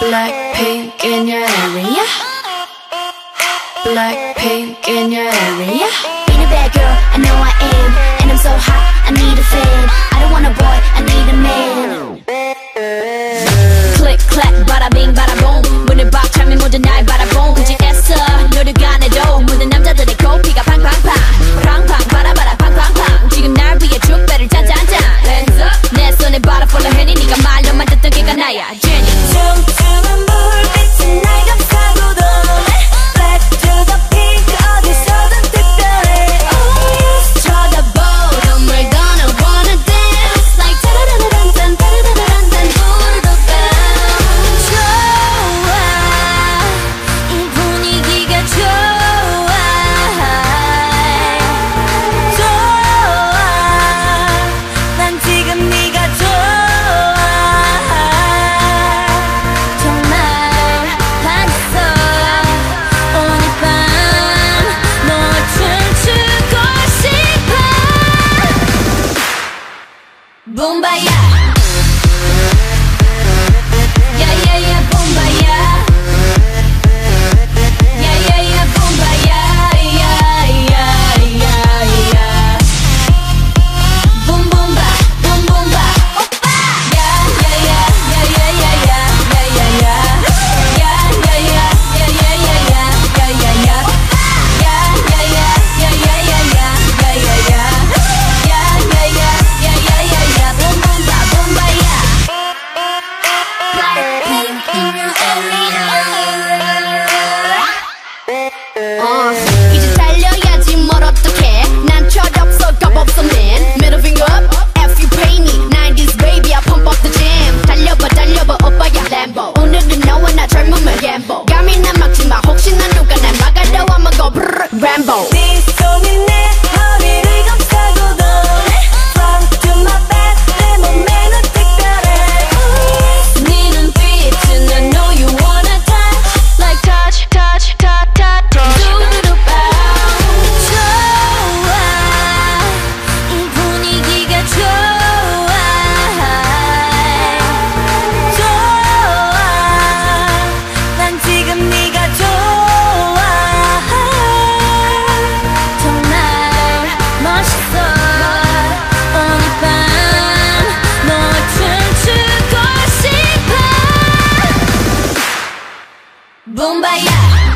Black pink in your area. Black pink in your area. Be the bad girl. Nina, oh Nina Boom, baya.